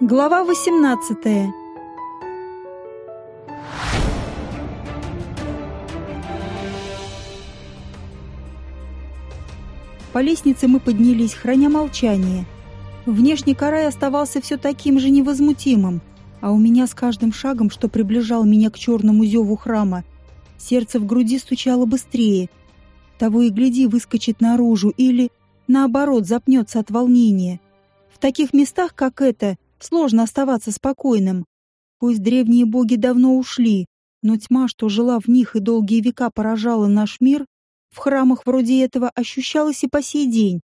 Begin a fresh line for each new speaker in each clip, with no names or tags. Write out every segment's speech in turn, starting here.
Глава 18. По лестнице мы поднялись, храня молчание. Внешний карай оставался все таким же невозмутимым, а у меня с каждым шагом, что приближал меня к черному зеву храма, сердце в груди стучало быстрее. Того и гляди, выскочит наружу или, наоборот, запнется от волнения. В таких местах, как это, Сложно оставаться спокойным. Пусть древние боги давно ушли, но тьма, что жила в них и долгие века поражала наш мир, в храмах вроде этого ощущалась и по сей день.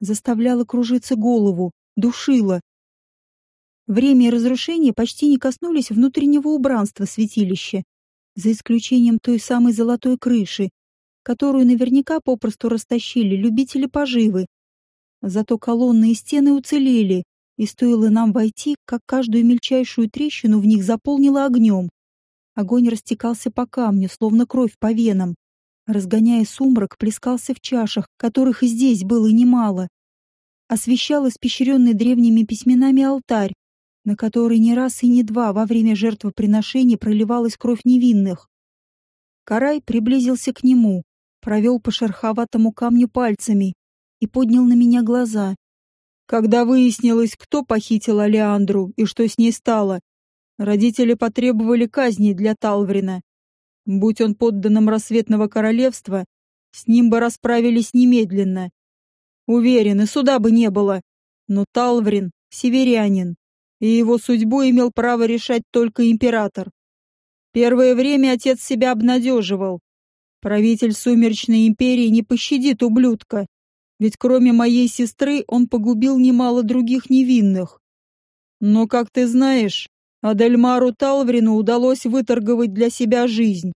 Заставляла кружиться голову, душила. Время и разрушение почти не коснулись внутреннего убранства святилища, за исключением той самой золотой крыши, которую наверняка попросту растащили любители поживы. Зато колонны и стены уцелели, и стоило нам войти, как каждую мельчайшую трещину в них заполнило огнем. Огонь растекался по камню, словно кровь по венам. Разгоняя сумрак, плескался в чашах, которых и здесь было немало. Освещал испещренный древними письменами алтарь, на который не раз и не два во время жертвоприношения проливалась кровь невинных. Карай приблизился к нему, провел по шероховатому камню пальцами и поднял на меня глаза. Когда выяснилось, кто похитил Алеандру и что с ней стало, родители потребовали казни для Талврина. Будь он подданным рассветного королевства, с ним бы расправились немедленно. Уверен, и суда бы не было. Но Талврин — северянин, и его судьбу имел право решать только император. Первое время отец себя обнадеживал. Правитель Сумеречной империи не пощадит ублюдка, ведь кроме моей сестры он погубил немало других невинных. Но, как ты знаешь, Адельмару Талврину удалось выторговать для себя жизнь,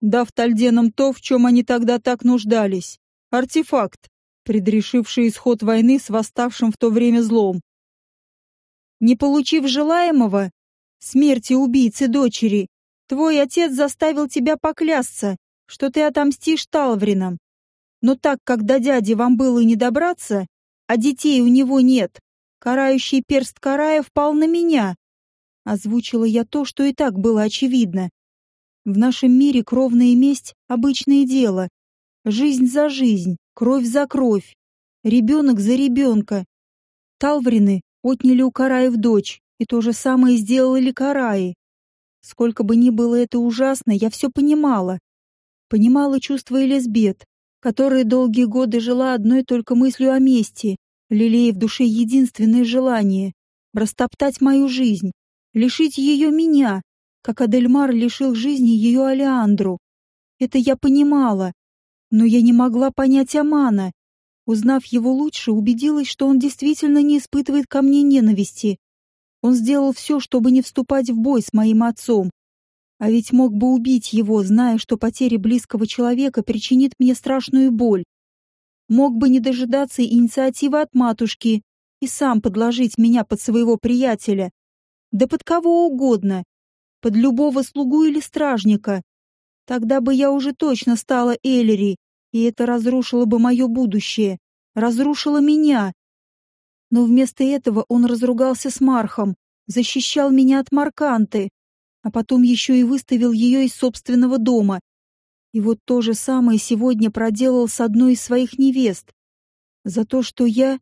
дав Тальденам то, в чем они тогда так нуждались — артефакт, предрешивший исход войны с восставшим в то время злом. Не получив желаемого, смерти убийцы дочери, твой отец заставил тебя поклясться, что ты отомстишь Талвринам, но так как до дяди вам было не добраться, а детей у него нет, карающий перст карая впал на меня. Озвучила я то, что и так было очевидно. В нашем мире кровная месть — обычное дело. Жизнь за жизнь, кровь за кровь, ребенок за ребенка. Талврины отняли у Караев дочь, и то же самое сделали Караи. Сколько бы ни было это ужасно, я все понимала. Понимала чувства Элизбет, которая долгие годы жила одной только мыслью о мести, лелея в душе единственное желание — растоптать мою жизнь, лишить ее меня, как Адельмар лишил жизни ее Алеандру. Это я понимала, но я не могла понять Амана. Узнав его лучше, убедилась, что он действительно не испытывает ко мне ненависти. Он сделал все, чтобы не вступать в бой с моим отцом, а ведь мог бы убить его, зная, что потеря близкого человека причинит мне страшную боль. Мог бы не дожидаться инициативы от матушки и сам подложить меня под своего приятеля. Да под кого угодно. Под любого слугу или стражника. Тогда бы я уже точно стала Эллири, и это разрушило бы мое будущее. Разрушило меня. Но вместо этого он разругался с Мархом, защищал меня от Марканты а потом еще и выставил ее из собственного дома. И вот то же самое сегодня проделал с одной из своих невест. За то, что я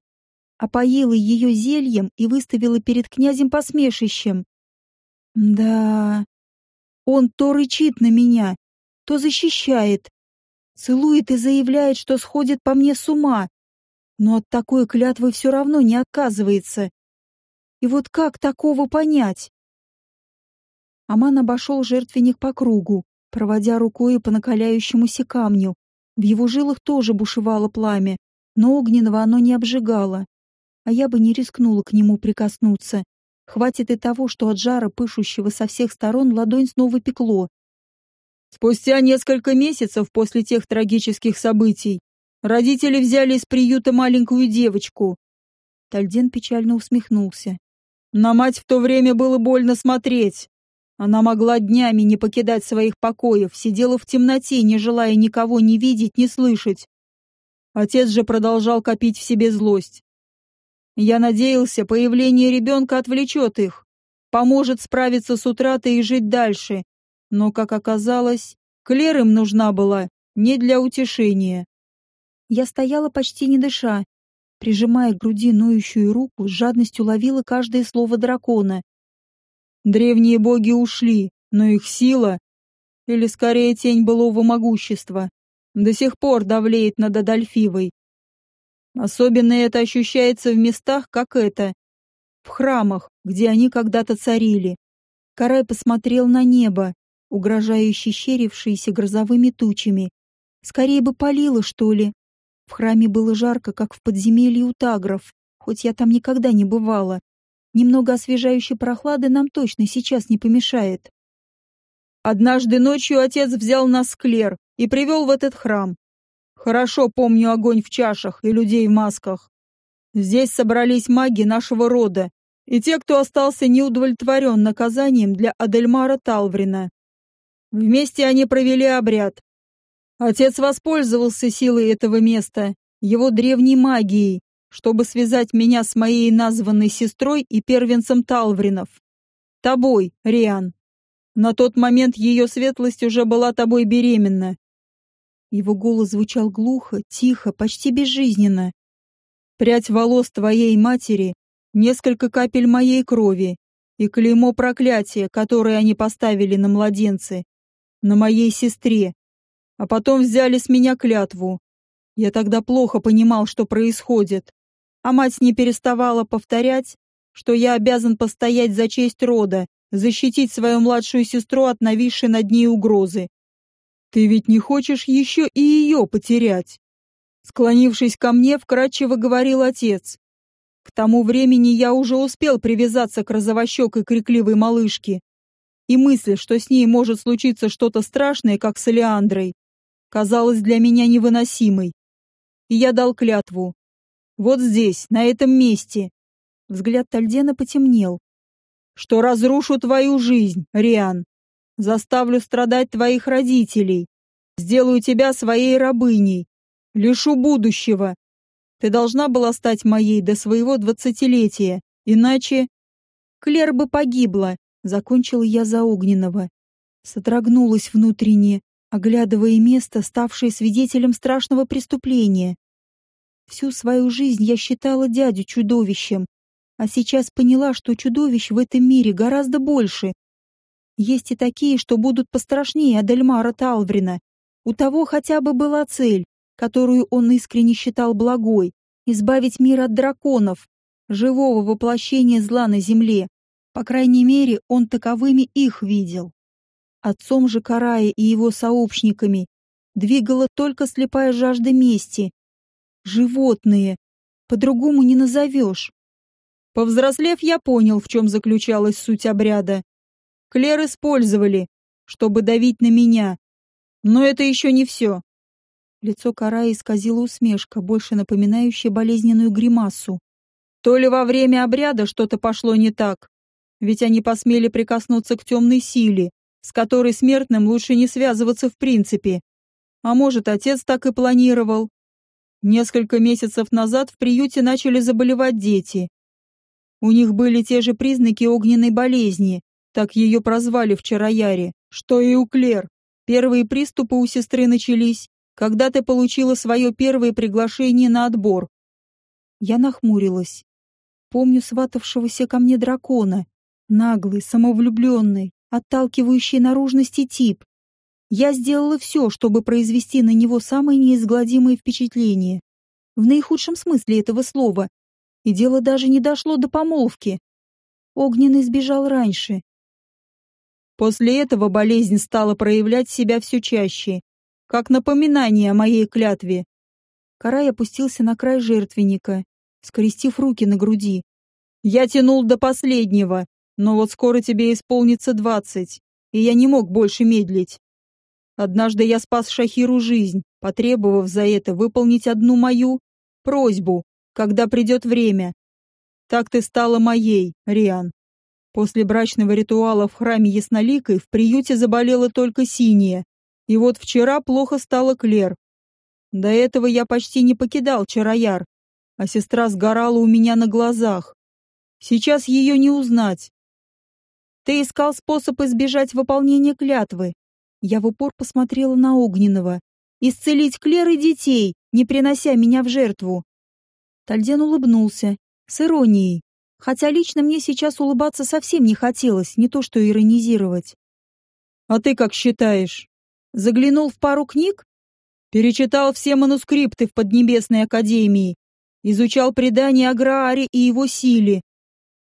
опоила ее зельем и выставила перед князем посмешищем. Да, он то рычит на меня, то защищает, целует и заявляет, что сходит по мне с ума, но от такой клятвы все равно не отказывается. И вот как такого понять? Аман обошел жертвенник по кругу, проводя рукой по накаляющемуся камню. В его жилах тоже бушевало пламя, но огненного оно не обжигало. А я бы не рискнула к нему прикоснуться. Хватит и того, что от жара, пышущего со всех сторон, ладонь снова пекло. Спустя несколько месяцев после тех трагических событий родители взяли из приюта маленькую девочку. Тальден печально усмехнулся. На мать в то время было больно смотреть. Она могла днями не покидать своих покоев, сидела в темноте, не желая никого ни видеть, ни слышать. Отец же продолжал копить в себе злость. Я надеялся, появление ребенка отвлечет их, поможет справиться с утратой и жить дальше. Но, как оказалось, Клер им нужна была не для утешения. Я стояла почти не дыша, прижимая к груди ноющую руку, с жадностью ловила каждое слово дракона. Древние боги ушли, но их сила, или скорее тень былого могущества, до сих пор давлеет над Адольфивой. Особенно это ощущается в местах, как это, в храмах, где они когда-то царили. Карай посмотрел на небо, угрожающе щерившееся грозовыми тучами. Скорее бы палило, что ли. В храме было жарко, как в подземелье у тагров, хоть я там никогда не бывала. Немного освежающей прохлады нам точно сейчас не помешает. Однажды ночью отец взял нас в клер и привел в этот храм. Хорошо помню огонь в чашах и людей в масках. Здесь собрались маги нашего рода и те, кто остался неудовлетворен наказанием для Адельмара Талврина. Вместе они провели обряд. Отец воспользовался силой этого места, его древней магией, чтобы связать меня с моей названной сестрой и первенцем Талвринов. Тобой, Риан. На тот момент ее светлость уже была тобой беременна. Его голос звучал глухо, тихо, почти безжизненно. Прядь волос твоей матери, несколько капель моей крови и клеймо проклятия, которое они поставили на младенце, на моей сестре, а потом взяли с меня клятву. Я тогда плохо понимал, что происходит, а мать не переставала повторять, что я обязан постоять за честь рода, защитить свою младшую сестру от нависшей над ней угрозы. Ты ведь не хочешь еще и ее потерять? Склонившись ко мне, вкратчиво говорил отец. К тому времени я уже успел привязаться к розовощекой крикливой малышке, и мысль, что с ней может случиться что-то страшное, как с Элеандрой, казалась для меня невыносимой. И я дал клятву. Вот здесь, на этом месте. Взгляд Тальдена потемнел. Что разрушу твою жизнь, Риан. Заставлю страдать твоих родителей. Сделаю тебя своей рабыней. Лишу будущего. Ты должна была стать моей до своего двадцатилетия. Иначе... Клер бы погибла, закончила я за огненного. Содрогнулась внутренне, оглядывая место, ставшее свидетелем страшного преступления. Всю свою жизнь я считала дядю чудовищем, а сейчас поняла, что чудовищ в этом мире гораздо больше. Есть и такие, что будут пострашнее Адельмара Талврина. У того хотя бы была цель, которую он искренне считал благой — избавить мир от драконов, живого воплощения зла на земле. По крайней мере, он таковыми их видел. Отцом же Карая и его сообщниками двигала только слепая жажда мести. Животные. По-другому не назовешь. Повзрослев, я понял, в чем заключалась суть обряда. Клер использовали, чтобы давить на меня. Но это еще не все. Лицо Карая исказило усмешка, больше напоминающая болезненную гримасу. То ли во время обряда что-то пошло не так, ведь они посмели прикоснуться к темной силе, с которой смертным лучше не связываться в принципе. А может, отец так и планировал. Несколько месяцев назад в приюте начали заболевать дети. У них были те же признаки огненной болезни, так ее прозвали вчера Яре, что и у Клер. Первые приступы у сестры начались, когда ты получила свое первое приглашение на отбор. Я нахмурилась. Помню сватавшегося ко мне дракона, Наглый, самовлюбленный, отталкивающий наружности тип. Я сделала все, чтобы произвести на него самое неизгладимое впечатление. В наихудшем смысле этого слова. И дело даже не дошло до помолвки. Огненный сбежал раньше. После этого болезнь стала проявлять себя все чаще, как напоминание о моей клятве. Карай опустился на край жертвенника, скрестив руки на груди. Я тянул до последнего, но вот скоро тебе исполнится двадцать, и я не мог больше медлить. Однажды я спас Шахиру жизнь, потребовав за это выполнить одну мою просьбу, когда придет время. Так ты стала моей, Риан. После брачного ритуала в храме Ясноликой в приюте заболела только синяя, и вот вчера плохо стало Клер. До этого я почти не покидал Чарояр, а сестра сгорала у меня на глазах. Сейчас ее не узнать. Ты искал способ избежать выполнения клятвы. Я в упор посмотрела на Огненного. Исцелить Клер и детей, не принося меня в жертву. Тальден улыбнулся, с иронией. Хотя лично мне сейчас улыбаться совсем не хотелось, не то что иронизировать. «А ты как считаешь? Заглянул в пару книг? Перечитал все манускрипты в Поднебесной Академии, изучал предания о Грааре и его силе,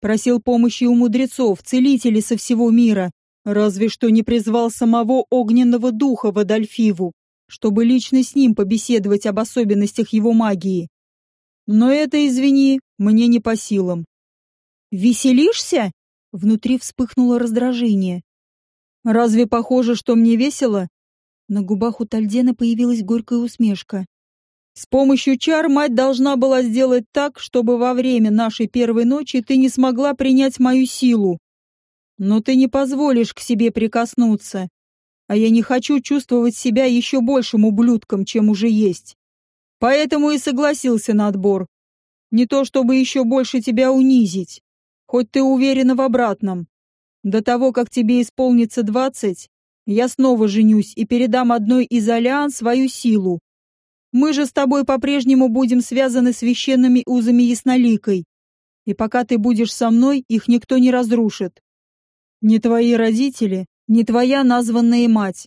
просил помощи у мудрецов, целителей со всего мира, разве что не призвал самого огненного духа в Адольфиву, чтобы лично с ним побеседовать об особенностях его магии. Но это, извини, мне не по силам. «Веселишься?» Внутри вспыхнуло раздражение. «Разве похоже, что мне весело?» На губах у Тальдена появилась горькая усмешка. «С помощью чар мать должна была сделать так, чтобы во время нашей первой ночи ты не смогла принять мою силу. Но ты не позволишь к себе прикоснуться, а я не хочу чувствовать себя еще большим ублюдком, чем уже есть. Поэтому и согласился на отбор. Не то чтобы еще больше тебя унизить, хоть ты уверена в обратном. До того, как тебе исполнится двадцать, я снова женюсь и передам одной из Алиан свою силу. Мы же с тобой по-прежнему будем связаны священными узами ясноликой. И пока ты будешь со мной, их никто не разрушит. Ни твои родители, ни твоя названная мать.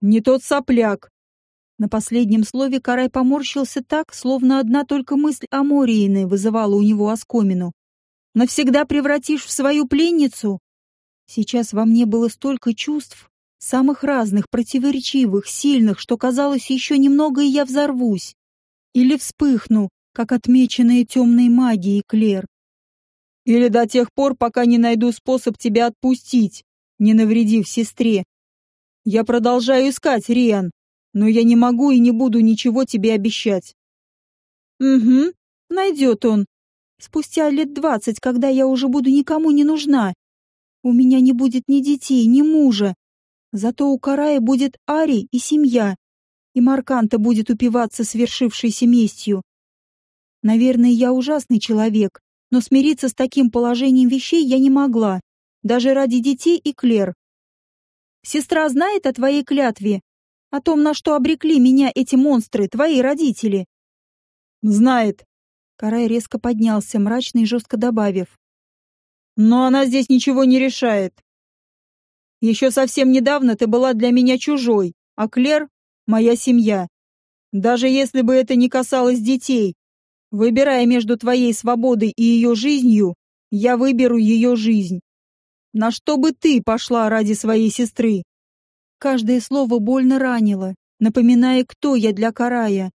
Не тот сопляк, на последнем слове Карай поморщился так, словно одна только мысль о Морииной вызывала у него оскомину. «Навсегда превратишь в свою пленницу?» Сейчас во мне было столько чувств, самых разных, противоречивых, сильных, что казалось, еще немного, и я взорвусь. Или вспыхну, как отмеченная темной магией Клер. Или до тех пор, пока не найду способ тебя отпустить, не навредив сестре. Я продолжаю искать, Риан, но я не могу и не буду ничего тебе обещать. Угу, найдет он. Спустя лет двадцать, когда я уже буду никому не нужна. У меня не будет ни детей, ни мужа. Зато у Карая будет Ари и семья. И Марканта будет упиваться свершившейся местью. Наверное, я ужасный человек, но смириться с таким положением вещей я не могла, даже ради детей и Клер. Сестра знает о твоей клятве, о том, на что обрекли меня эти монстры, твои родители. Знает. Карай резко поднялся, мрачно и жестко добавив. Но она здесь ничего не решает. Еще совсем недавно ты была для меня чужой, а Клер — моя семья. Даже если бы это не касалось детей, выбирая между твоей свободой и ее жизнью, я выберу ее жизнь. На что бы ты пошла ради своей сестры? Каждое слово больно ранило, напоминая, кто я для Карая.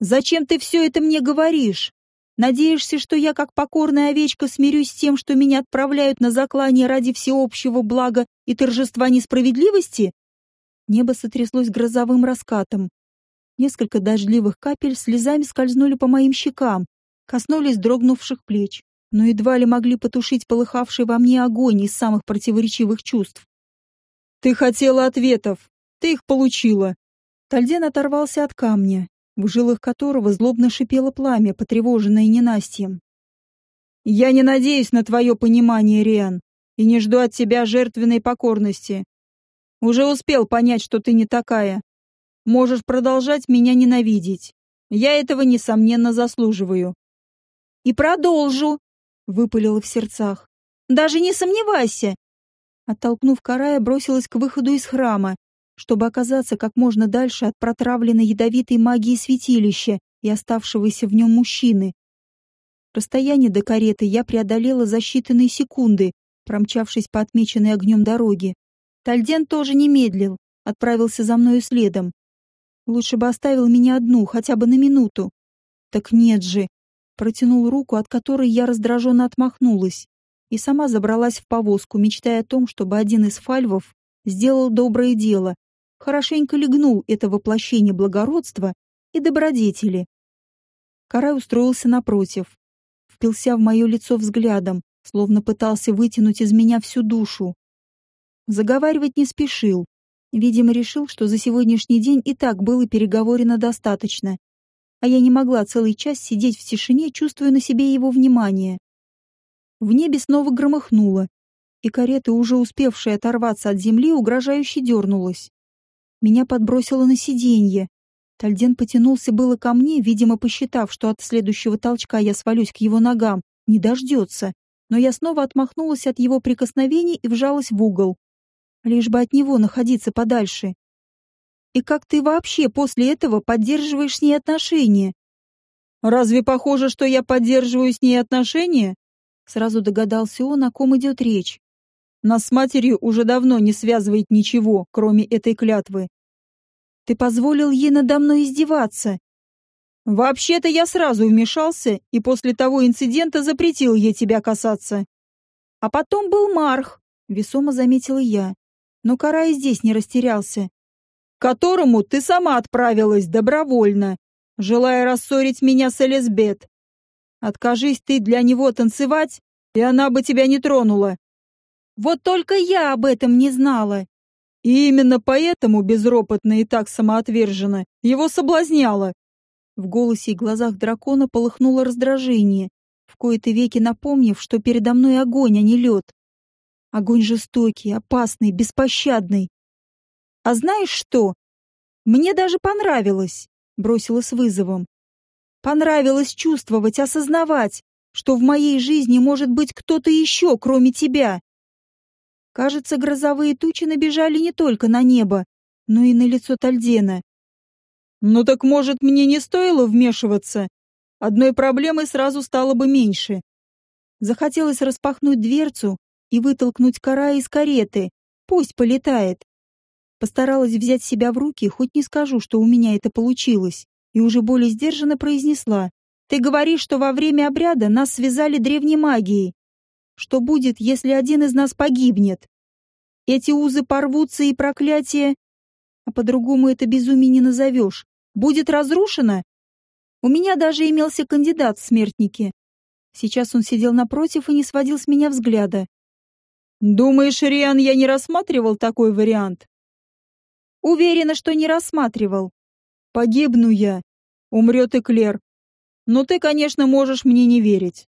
«Зачем ты все это мне говоришь? Надеешься, что я, как покорная овечка, смирюсь с тем, что меня отправляют на заклание ради всеобщего блага и торжества несправедливости?» Небо сотряслось грозовым раскатом. Несколько дождливых капель слезами скользнули по моим щекам, коснулись дрогнувших плеч, но едва ли могли потушить полыхавший во мне огонь из самых противоречивых чувств. Ты хотела ответов. Ты их получила. Тальден оторвался от камня, в жилах которого злобно шипело пламя, потревоженное ненастьем. Я не надеюсь на твое понимание, Риан, и не жду от тебя жертвенной покорности. Уже успел понять, что ты не такая. Можешь продолжать меня ненавидеть. Я этого, несомненно, заслуживаю. И продолжу, выпалила в сердцах. Даже не сомневайся, Оттолкнув Карая, бросилась к выходу из храма, чтобы оказаться как можно дальше от протравленной ядовитой магии святилища и оставшегося в нем мужчины. Расстояние до кареты я преодолела за считанные секунды, промчавшись по отмеченной огнем дороге. Тальден тоже не медлил, отправился за мною следом. Лучше бы оставил меня одну, хотя бы на минуту. Так нет же. Протянул руку, от которой я раздраженно отмахнулась и сама забралась в повозку, мечтая о том, чтобы один из фальвов сделал доброе дело, хорошенько легнул это воплощение благородства и добродетели. Карай устроился напротив, впился в мое лицо взглядом, словно пытался вытянуть из меня всю душу. Заговаривать не спешил. Видимо, решил, что за сегодняшний день и так было переговорено достаточно. а я не могла целый час сидеть в тишине, чувствуя на себе его внимание. В небе снова громыхнуло, и карета, уже успевшая оторваться от земли, угрожающе дернулась. Меня подбросило на сиденье. Тальден потянулся было ко мне, видимо, посчитав, что от следующего толчка я свалюсь к его ногам, не дождется. Но я снова отмахнулась от его прикосновений и вжалась в угол. Лишь бы от него находиться подальше. И как ты вообще после этого поддерживаешь с ней отношения? Разве похоже, что я поддерживаю с ней отношения? Сразу догадался он, о ком идет речь. Нас с матерью уже давно не связывает ничего, кроме этой клятвы. Ты позволил ей надо мной издеваться. Вообще-то я сразу вмешался и после того инцидента запретил ей тебя касаться. А потом был Марх, весомо заметила я. Но Карай здесь не растерялся. К которому ты сама отправилась добровольно, желая рассорить меня с Элизбет. Откажись ты для него танцевать, и она бы тебя не тронула. Вот только я об этом не знала. И именно поэтому безропотно и так самоотверженно его соблазняла. В голосе и глазах дракона полыхнуло раздражение, в кои-то веки напомнив, что передо мной огонь, а не лед. Огонь жестокий, опасный, беспощадный. А знаешь что? Мне даже понравилось, бросила с вызовом. Понравилось чувствовать, осознавать, что в моей жизни может быть кто-то еще, кроме тебя. Кажется, грозовые тучи набежали не только на небо, но и на лицо Тальдена. «Ну так, может, мне не стоило вмешиваться? Одной проблемы сразу стало бы меньше». Захотелось распахнуть дверцу и вытолкнуть кора из кареты. Пусть полетает. Постаралась взять себя в руки, хоть не скажу, что у меня это получилось и уже более сдержанно произнесла. «Ты говоришь, что во время обряда нас связали древней магией. Что будет, если один из нас погибнет? Эти узы порвутся и проклятие... А по-другому это безумие не назовешь. Будет разрушено? У меня даже имелся кандидат в смертники. Сейчас он сидел напротив и не сводил с меня взгляда. «Думаешь, Риан, я не рассматривал такой вариант?» «Уверена, что не рассматривал. Погибну я, умрет и Клер. Но ты, конечно, можешь мне не верить.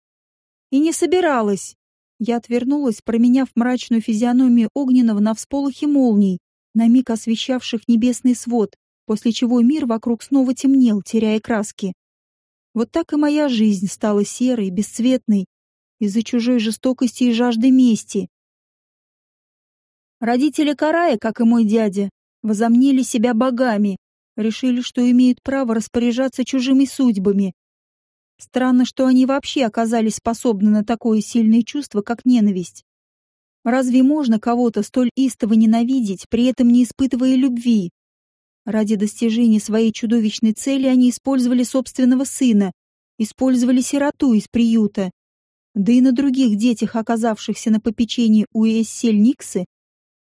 И не собиралась. Я отвернулась, променяв мрачную физиономию Огненного на всполохи молний, на миг освещавших небесный свод, после чего мир вокруг снова темнел, теряя краски. Вот так и моя жизнь стала серой, бесцветной, из-за чужой жестокости и жажды мести. Родители Карая, как и мой дядя, возомнили себя богами, решили, что имеют право распоряжаться чужими судьбами. Странно, что они вообще оказались способны на такое сильное чувство, как ненависть. Разве можно кого-то столь истово ненавидеть, при этом не испытывая любви? Ради достижения своей чудовищной цели они использовали собственного сына, использовали сироту из приюта. Да и на других детях, оказавшихся на попечении у Эссель Никсы,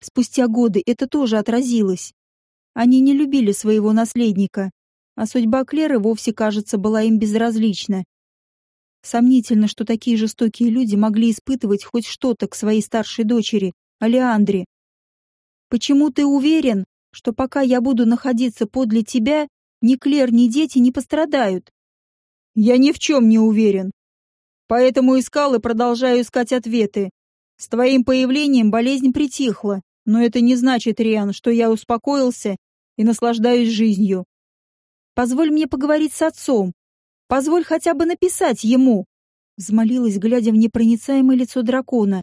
спустя годы это тоже отразилось. Они не любили своего наследника, а судьба Клеры вовсе, кажется, была им безразлична. Сомнительно, что такие жестокие люди могли испытывать хоть что-то к своей старшей дочери, Алеандре. «Почему ты уверен, что пока я буду находиться подле тебя, ни Клер, ни дети не пострадают?» «Я ни в чем не уверен. Поэтому искал и продолжаю искать ответы. С твоим появлением болезнь притихла, но это не значит, Риан, что я успокоился и наслаждаюсь жизнью. Позволь мне поговорить с отцом. Позволь хотя бы написать ему. Взмолилась, глядя в непроницаемое лицо дракона.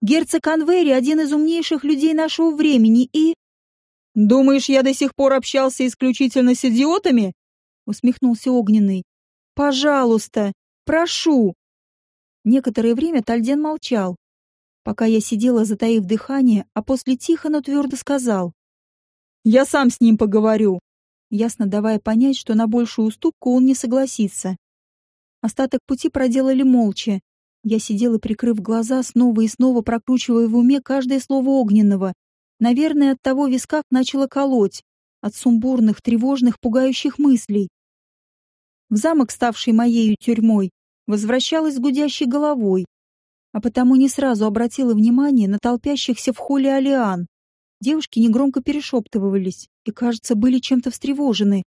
Герцог Анвери — один из умнейших людей нашего времени и... «Думаешь, я до сих пор общался исключительно с идиотами?» Усмехнулся Огненный. «Пожалуйста, прошу!» Некоторое время Тальден молчал, пока я сидела, затаив дыхание, а после тихо, но твердо сказал. Я сам с ним поговорю, ясно давая понять, что на большую уступку он не согласится. Остаток пути проделали молча. Я сидела, прикрыв глаза, снова и снова прокручивая в уме каждое слово огненного. Наверное, от того висках начало колоть, от сумбурных, тревожных, пугающих мыслей. В замок, ставший моею тюрьмой, возвращалась с гудящей головой, а потому не сразу обратила внимание на толпящихся в холле Алиан. Девушки негромко перешептывались и, кажется, были чем-то встревожены.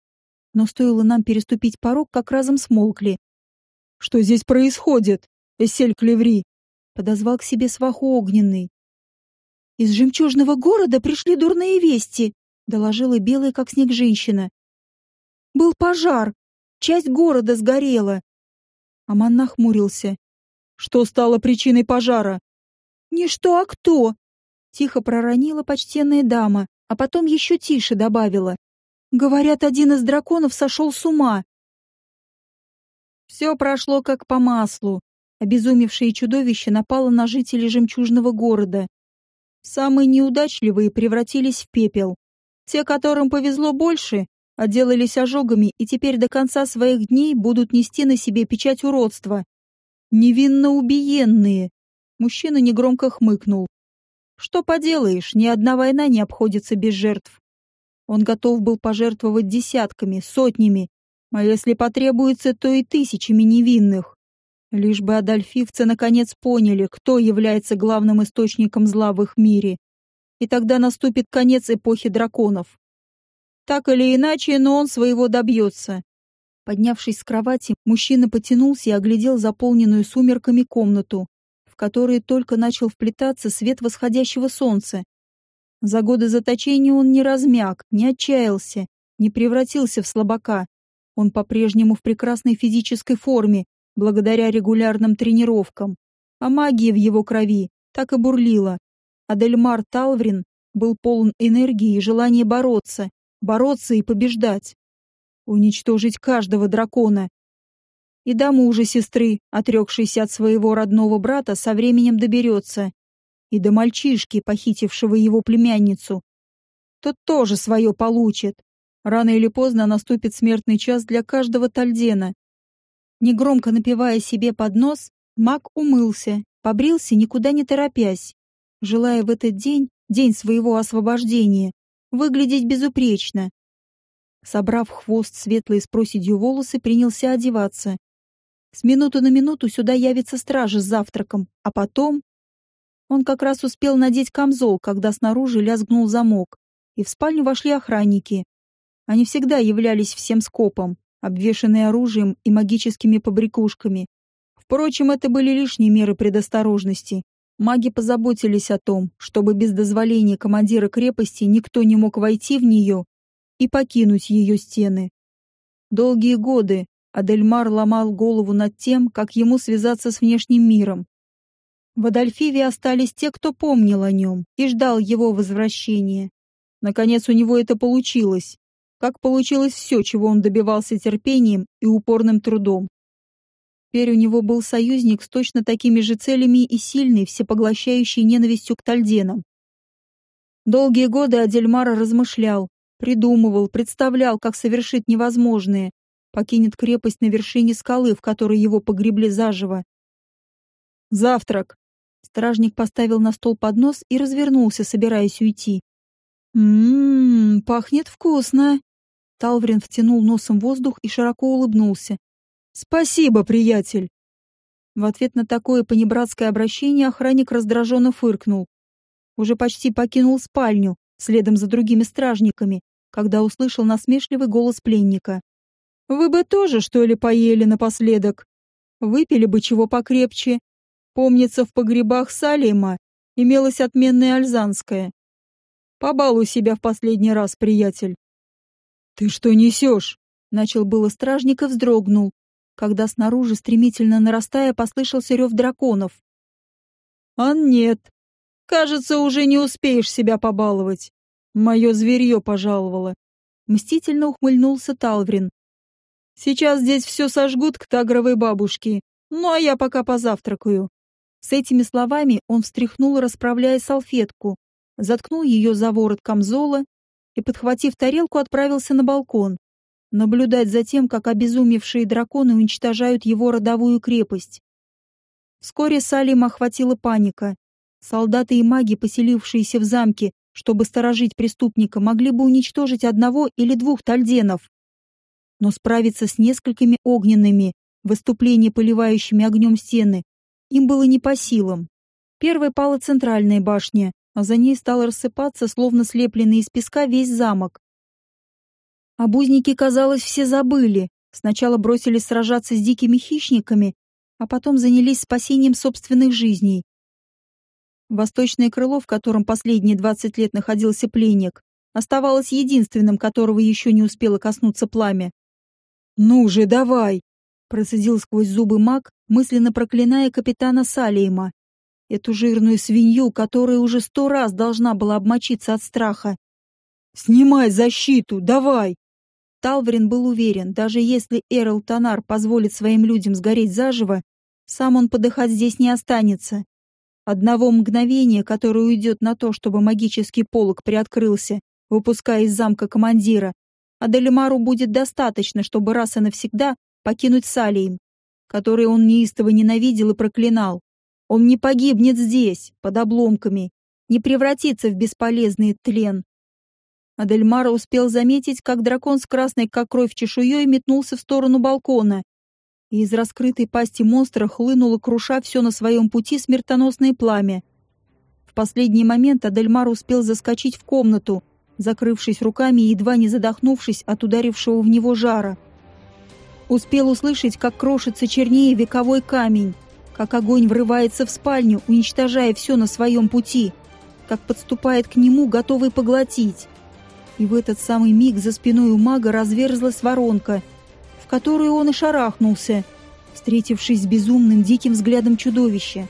но стоило нам переступить порог, как разом смолкли.
«Что здесь происходит, Эсель Клеври?» — подозвал к себе сваху огненный.
«Из жемчужного города пришли дурные вести», — доложила белая, как снег, женщина. «Был пожар. Часть города сгорела».
Аман нахмурился. «Что стало причиной пожара?»
«Не что, а кто?» — тихо проронила почтенная дама, а потом еще тише добавила. «Говорят, один из драконов сошел с ума». Все прошло как по маслу. Обезумевшее чудовище напало на жителей жемчужного города. Самые неудачливые превратились в пепел. Те, которым повезло больше, отделались ожогами и теперь до конца своих дней будут нести на себе печать уродства. Невинно убиенные. Мужчина негромко хмыкнул. Что поделаешь, ни одна война не обходится без жертв. Он готов был пожертвовать десятками, сотнями, а если потребуется, то и тысячами невинных. Лишь бы адольфивцы наконец поняли, кто является главным источником зла в их мире. И тогда наступит конец эпохи драконов. Так или иначе, но он своего добьется. Поднявшись с кровати, мужчина потянулся и оглядел заполненную сумерками комнату, в которой только начал вплетаться свет восходящего солнца. За годы заточения он не размяк, не отчаялся, не превратился в слабака. Он по-прежнему в прекрасной физической форме, благодаря регулярным тренировкам, а магия в его крови так и бурлила. Адельмар Талврин был полон энергии и желания бороться, бороться и побеждать. Уничтожить каждого дракона. И до мужа сестры, отрекшейся от своего родного брата, со временем доберется. И до мальчишки, похитившего его племянницу. Тот тоже свое получит. Рано или поздно наступит смертный час для каждого Тальдена, Негромко напивая себе под нос, маг умылся, побрился, никуда не торопясь, желая в этот день, день своего освобождения, выглядеть безупречно. Собрав хвост светлые с проседью волосы, принялся одеваться. С минуты на минуту сюда явится стража с завтраком, а потом... Он как раз успел надеть камзол, когда снаружи лязгнул замок, и в спальню вошли охранники. Они всегда являлись всем скопом, обвешанные оружием и магическими побрякушками. Впрочем, это были лишние меры предосторожности. Маги позаботились о том, чтобы без дозволения командира крепости никто не мог войти в нее и покинуть ее стены. Долгие годы Адельмар ломал голову над тем, как ему связаться с внешним миром. В Адольфиве остались те, кто помнил о нем и ждал его возвращения. Наконец у него это получилось как получилось все, чего он добивался терпением и упорным трудом. Теперь у него был союзник с точно такими же целями и сильной, всепоглощающей ненавистью к Тальденам. Долгие годы Адельмара размышлял, придумывал, представлял, как совершит невозможное, покинет крепость на вершине скалы, в которой его погребли заживо. «Завтрак!» Стражник поставил на стол поднос и развернулся, собираясь уйти. «Ммм, пахнет вкусно!» Талврин втянул носом воздух и широко улыбнулся. «Спасибо, приятель!» В ответ на такое понебратское обращение охранник раздраженно фыркнул. Уже почти покинул спальню, следом за другими стражниками, когда услышал насмешливый голос пленника. «Вы бы тоже, что ли, поели напоследок? Выпили бы чего покрепче. Помнится, в погребах Салима имелась отменная альзанская. Побалуй себя в последний раз, приятель. «Ты что несешь?» Начал было стражник и вздрогнул, когда снаружи, стремительно нарастая, послышался рев драконов. «А нет. Кажется, уже не успеешь себя побаловать. Мое зверье пожаловало». Мстительно ухмыльнулся Талврин. «Сейчас здесь все сожгут к тагровой бабушке, ну а я пока позавтракаю». С этими словами он встряхнул, расправляя салфетку, заткнул ее за ворот камзола и, подхватив тарелку, отправился на балкон, наблюдать за тем, как обезумевшие драконы уничтожают его родовую крепость. Вскоре Салима охватила паника. Солдаты и маги, поселившиеся в замке, чтобы сторожить преступника, могли бы уничтожить одного или двух тальденов. Но справиться с несколькими огненными, выступления поливающими огнем стены, им было не по силам. Первой пала центральная башня, а за ней стал рассыпаться, словно слепленный из песка, весь замок. Обузники, казалось, все забыли. Сначала бросились сражаться с дикими хищниками, а потом занялись спасением собственных жизней. Восточное крыло, в котором последние 20 лет находился пленник, оставалось единственным, которого еще не успело коснуться пламя.
«Ну же, давай!»
— процедил сквозь зубы маг, мысленно проклиная капитана Салейма. Эту жирную свинью, которая уже сто раз должна была обмочиться от страха.
«Снимай защиту, давай!»
Талврин был уверен, даже если Эрл Танар позволит своим людям сгореть заживо, сам он подыхать здесь не останется. Одного мгновения, которое уйдет на то, чтобы магический полог приоткрылся, выпуская из замка командира, а Делимару будет достаточно, чтобы раз и навсегда покинуть Салием, который он неистово ненавидел и проклинал. Он не погибнет здесь, под обломками, не превратится в бесполезный тлен. Адельмара успел заметить, как дракон с красной как кровь чешуей метнулся в сторону балкона, и из раскрытой пасти монстра хлынуло, круша все на своем пути смертоносное пламя. В последний момент Адельмар успел заскочить в комнату, закрывшись руками и едва не задохнувшись от ударившего в него жара. Успел услышать, как крошится чернее вековой камень, как огонь врывается в спальню, уничтожая все на своем пути, как подступает к нему, готовый поглотить. И в этот самый миг за спиной у мага разверзлась воронка — которую он и шарахнулся, встретившись с безумным диким взглядом чудовища.